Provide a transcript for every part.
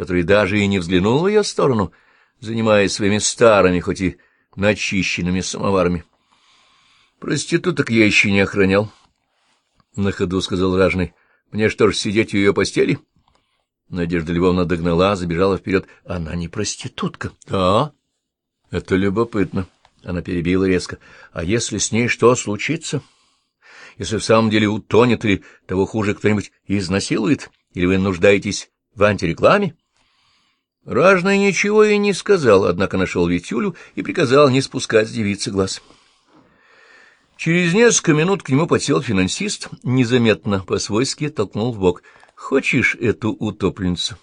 который даже и не взглянул в ее сторону, занимаясь своими старыми, хоть и начищенными самоварами. Проституток я еще не охранял. — На ходу сказал ражный. — Мне что ж, сидеть в ее постели? Надежда Львовна догнала, забежала вперед. — Она не проститутка. — Да. — Это любопытно. Она перебила резко. — А если с ней что случится? Если в самом деле утонет или, того хуже, кто-нибудь изнасилует? Или вы нуждаетесь в антирекламе? Ражный ничего и не сказал, однако нашел Витюлю и приказал не спускать с девицы глаз. — Через несколько минут к нему подсел финансист, незаметно по-свойски толкнул в бок. Хочешь эту утопленницу?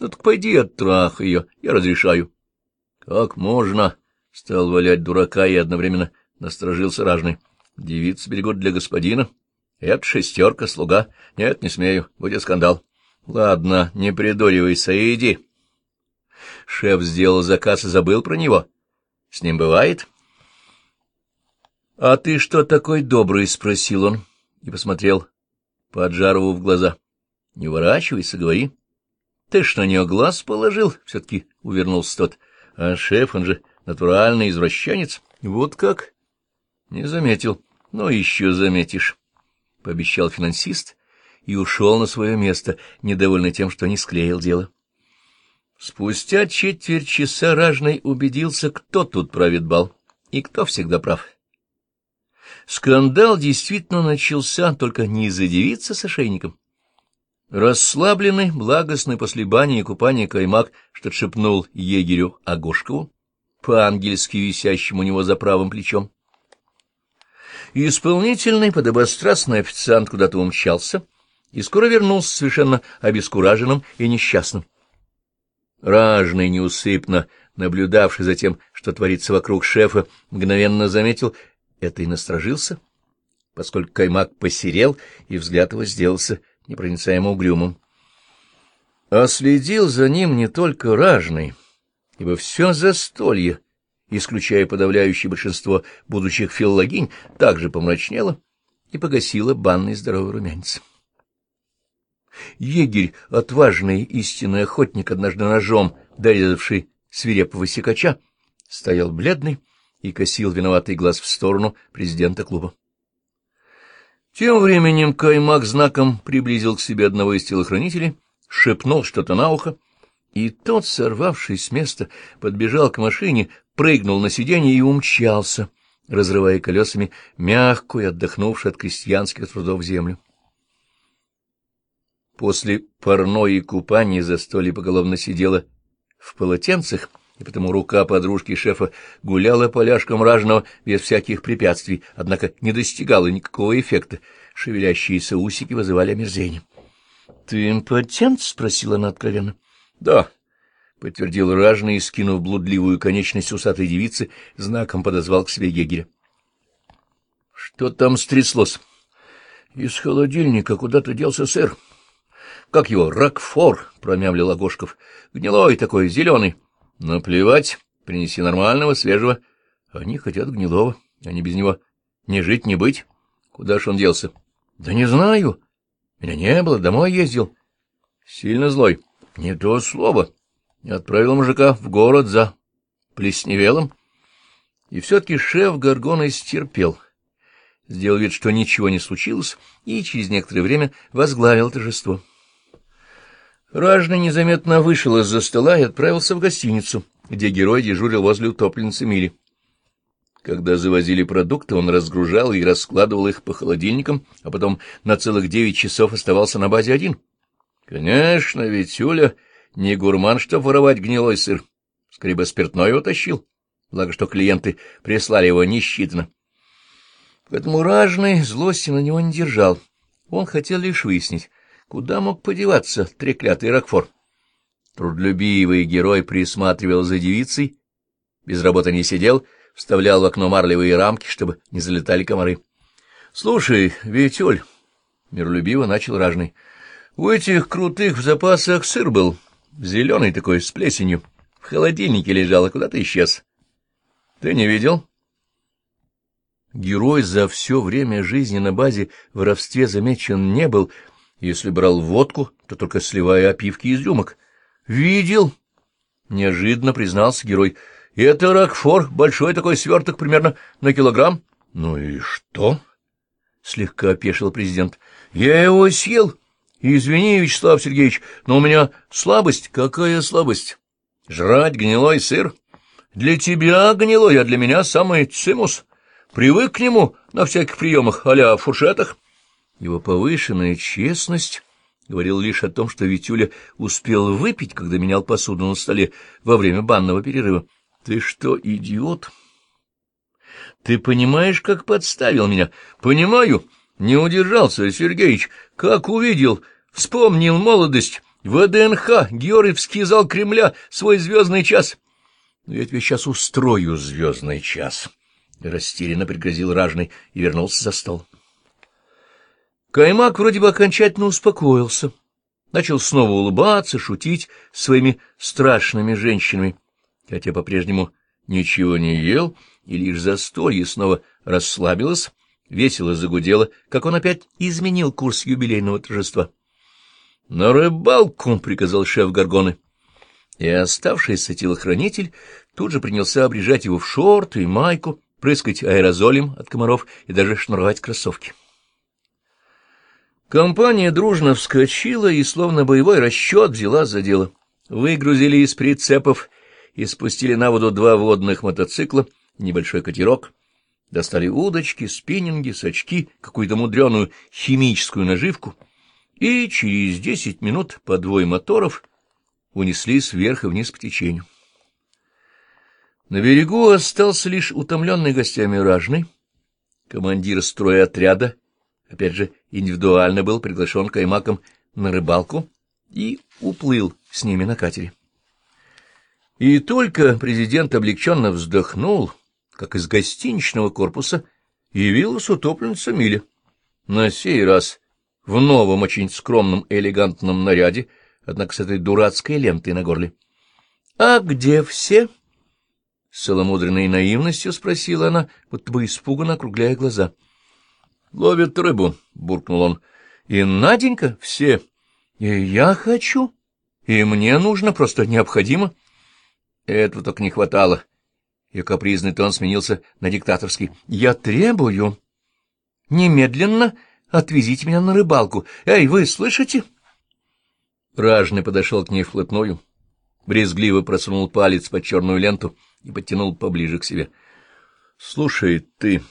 Ну так пойди оттрах ее, я разрешаю. — Как можно? — стал валять дурака и одновременно насторожился ражный. — Девица берегут для господина. Это шестерка, слуга. Нет, не смею, будет скандал. — Ладно, не придуривайся, иди. Шеф сделал заказ и забыл про него. С ним бывает? —— А ты что такой добрый? — спросил он и посмотрел Поджарову в глаза. — Не ворачивайся, говори. — Ты ж на нее глаз положил, — все-таки увернулся тот. — А шеф, он же натуральный извращенец. — Вот как? — Не заметил. — Ну, еще заметишь, — пообещал финансист и ушел на свое место, недовольный тем, что не склеил дело. Спустя четверть часа Ражный убедился, кто тут правит бал и кто всегда прав. — Скандал действительно начался, только не из-за девицы с ошейником. Расслабленный, благостный после бани и купания каймак что-то шепнул егерю Агошкову, по-ангельски висящему у него за правым плечом. Исполнительный, подобострастный официант куда-то умчался и скоро вернулся совершенно обескураженным и несчастным. Ражный, неусыпно наблюдавший за тем, что творится вокруг шефа, мгновенно заметил, это и насторожился, поскольку каймак посерел, и взгляд его сделался непроницаемо угрюмым. А следил за ним не только ражный, ибо все застолье, исключая подавляющее большинство будущих филологинь, также помрачнело и погасило банный здоровый румянец. Егерь, отважный истинный охотник, однажды ножом, дорезавший свирепого сикача, стоял бледный, и косил виноватый глаз в сторону президента клуба. Тем временем Каймак знаком приблизил к себе одного из телохранителей, шепнул что-то на ухо, и тот, сорвавшись с места, подбежал к машине, прыгнул на сиденье и умчался, разрывая колесами мягкую, отдохнувшую от крестьянских трудов землю. После парной и купания застолье поголовно сидела в полотенцах, и потому рука подружки шефа гуляла поляшком ражного без всяких препятствий, однако не достигала никакого эффекта. Шевелящиеся усики вызывали омерзение. — Ты импотент? — спросила она откровенно. — Да, — подтвердил ражный, скинув блудливую конечность усатой девицы, знаком подозвал к себе егеря. — Что там стряслось? — Из холодильника куда-то делся сыр. — Как его? Рокфор, — промямлил Агошков. — Гнилой такой, зеленый. — Наплевать, принеси нормального, свежего. Они хотят гнилого, они без него не жить, не быть. Куда ж он делся? Да не знаю. Меня не было, домой ездил. Сильно злой. Не то слово. Отправил мужика в город за плесневелым. И все-таки шеф Горгона стерпел. Сделал вид, что ничего не случилось, и через некоторое время возглавил торжество. Ражный незаметно вышел из-за стола и отправился в гостиницу, где герой дежурил возле утопленницы Мили. Когда завозили продукты, он разгружал и раскладывал их по холодильникам, а потом на целых девять часов оставался на базе один. Конечно, ведь Юля не гурман, что воровать гнилой сыр. Скорее бы спиртное утащил. Благо, что клиенты прислали его несчитно. Поэтому ражный злости на него не держал. Он хотел лишь выяснить, Куда мог подеваться треклятый Рокфор? Трудолюбивый герой присматривал за девицей, без работы не сидел, вставлял в окно марлевые рамки, чтобы не залетали комары. — Слушай, Витюль, — миролюбиво начал ражный, — у этих крутых в запасах сыр был, зеленый такой, с плесенью. В холодильнике лежал, а куда-то исчез. Ты не видел? Герой за все время жизни на базе воровстве замечен не был, — если брал водку, то только сливая опивки из рюмок. видел, — неожиданно признался герой. — Это Рокфор, большой такой сверток, примерно на килограмм. — Ну и что? — слегка опешил президент. — Я его съел. Извини, Вячеслав Сергеевич, но у меня слабость. Какая слабость? Жрать гнилой сыр? Для тебя гнилой, а для меня самый цимус. Привык к нему на всяких приемах, а фуршетах. Его повышенная честность говорил лишь о том, что Витюля успел выпить, когда менял посуду на столе во время банного перерыва. — Ты что, идиот? — Ты понимаешь, как подставил меня? — Понимаю. Не удержался, Сергеич. Как увидел, вспомнил молодость. ВДНХ, Георгиевский зал Кремля, свой звездный час. — Я тебе сейчас устрою звездный час. Растерянно пригрозил ражный и вернулся за стол. Каймак вроде бы окончательно успокоился, начал снова улыбаться, шутить своими страшными женщинами, хотя по-прежнему ничего не ел, и лишь застолье снова расслабилось, весело загудело, как он опять изменил курс юбилейного торжества. — На рыбалку! — приказал шеф Горгоны. И оставшийся телохранитель тут же принялся обрежать его в шорты и майку, прыскать аэрозолем от комаров и даже шнуровать кроссовки. Компания дружно вскочила и, словно боевой расчет, взяла за дело. Выгрузили из прицепов и спустили на воду два водных мотоцикла, небольшой катерок. Достали удочки, спиннинги, сачки, какую-то мудреную химическую наживку, и через десять минут по двое моторов унеслись вверх и вниз по течению. На берегу остался лишь утомленный гостями ражный, командир строя отряда опять же, индивидуально был приглашен каймаком на рыбалку и уплыл с ними на катере. И только президент облегченно вздохнул, как из гостиничного корпуса явилась утопленница Миля. На сей раз в новом, очень скромном элегантном наряде, однако с этой дурацкой лентой на горле. — А где все? — с целомудренной наивностью спросила она, будто бы испуганно округляя глаза. —— Ловит рыбу, — буркнул он. — И Наденька все. И я хочу. И мне нужно, просто необходимо. Этого только не хватало. Ее капризный тон сменился на диктаторский. — Я требую. Немедленно отвезите меня на рыбалку. Эй, вы слышите? Ражный подошел к ней вплотную, брезгливо просунул палец под черную ленту и подтянул поближе к себе. — Слушай, ты,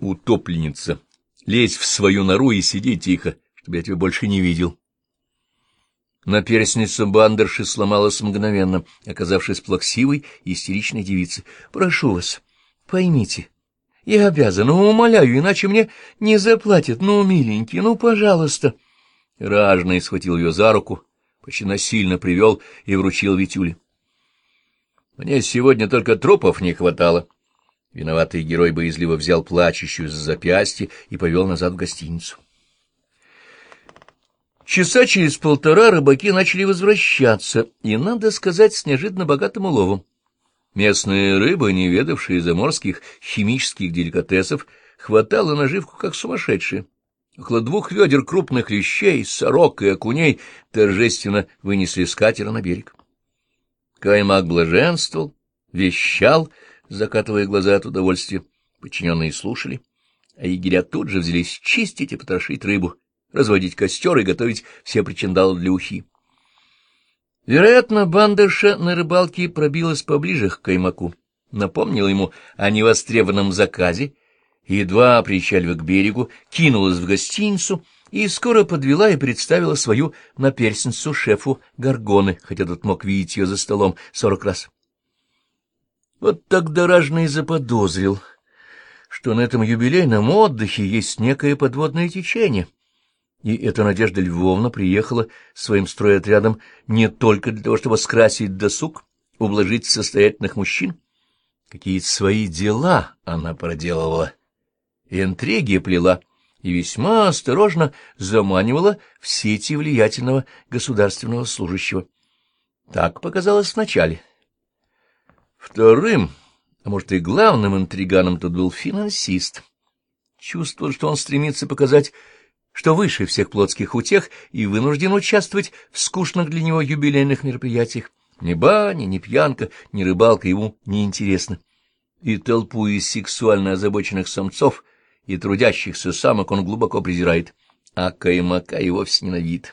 утопленница, Лезь в свою нору и сиди тихо, чтобы я тебя больше не видел. Наперстница бандерши сломалась мгновенно, оказавшись плаксивой и истеричной девицей. — Прошу вас, поймите, я обязана, умоляю, иначе мне не заплатят. Ну, миленький, ну, пожалуйста. Ражный схватил ее за руку, почти насильно привел и вручил Витюле. — Мне сегодня только трупов не хватало. Виноватый герой боязливо взял плачущую за запястье и повел назад в гостиницу. Часа через полтора рыбаки начали возвращаться, и, надо сказать, с неожиданно богатым уловом. Местная рыба, не ведавшая заморских химических деликатесов, хватала наживку как сумасшедшая. Около двух ведер крупных лещей, сорок и окуней торжественно вынесли с катера на берег. Каймак блаженствовал, вещал — закатывая глаза от удовольствия. Подчиненные слушали, а егеря тут же взялись чистить и потрошить рыбу, разводить костер и готовить все причиндалы для ухи. Вероятно, бандерша на рыбалке пробилась поближе к каймаку, напомнила ему о невостребованном заказе, едва причалив к берегу, кинулась в гостиницу и скоро подвела и представила свою наперсницу шефу Гаргоны, хотя тот мог видеть ее за столом сорок раз. Вот тогда ражный заподозрил, что на этом юбилейном отдыхе есть некое подводное течение. И эта Надежда Львовна приехала своим стройотрядом не только для того, чтобы скрасить досуг, ублажить состоятельных мужчин. Какие-то свои дела она проделывала, интриги плела и весьма осторожно заманивала в сети влиятельного государственного служащего. Так показалось вначале. Вторым, а может и главным интриганом тут был финансист. Чувствовал, что он стремится показать что выше всех плотских утех и вынужден участвовать в скучных для него юбилейных мероприятиях. Ни баня, ни пьянка, ни рыбалка ему не интересны. И толпу из сексуально озабоченных самцов и трудящихся самок он глубоко презирает, а каймака и вовсе ненавидит.